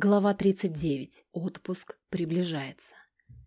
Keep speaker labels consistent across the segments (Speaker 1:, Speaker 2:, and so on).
Speaker 1: Глава 39. Отпуск приближается.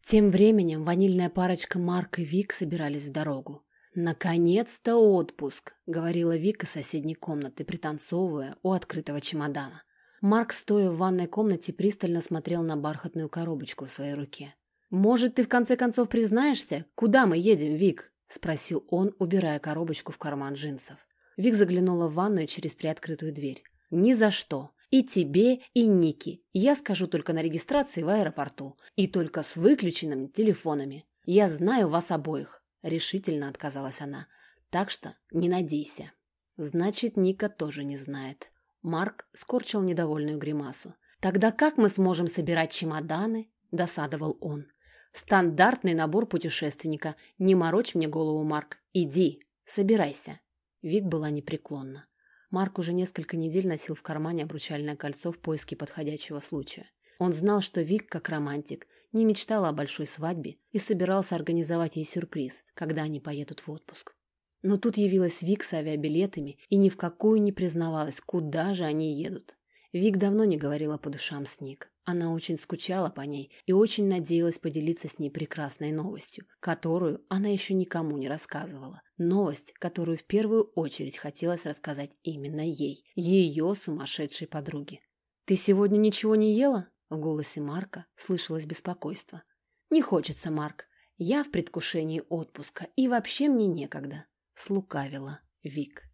Speaker 1: Тем временем ванильная парочка Марк и Вик собирались в дорогу. «Наконец-то отпуск!» — говорила Вика из соседней комнаты, пританцовывая у открытого чемодана. Марк, стоя в ванной комнате, пристально смотрел на бархатную коробочку в своей руке. «Может, ты в конце концов признаешься, куда мы едем, Вик?» — спросил он, убирая коробочку в карман джинсов. Вик заглянула в ванную через приоткрытую дверь. «Ни за что. И тебе, и Ники. Я скажу только на регистрации в аэропорту. И только с выключенными телефонами. Я знаю вас обоих. Решительно отказалась она. Так что не надейся. Значит, Ника тоже не знает. Марк скорчил недовольную гримасу. Тогда как мы сможем собирать чемоданы? Досадовал он. Стандартный набор путешественника. Не морочь мне голову, Марк. Иди, собирайся. Вик была непреклонна. Марк уже несколько недель носил в кармане обручальное кольцо в поиске подходящего случая. Он знал, что Вик, как романтик, не мечтала о большой свадьбе и собирался организовать ей сюрприз, когда они поедут в отпуск. Но тут явилась Вик с авиабилетами и ни в какую не признавалась, куда же они едут. Вик давно не говорила по душам с Ник. Она очень скучала по ней и очень надеялась поделиться с ней прекрасной новостью, которую она еще никому не рассказывала. Новость, которую в первую очередь хотелось рассказать именно ей, ее сумасшедшей подруге. «Ты сегодня ничего не ела?» В голосе Марка слышалось беспокойство. «Не хочется, Марк. Я в предвкушении отпуска, и вообще мне некогда», — слукавила Вик.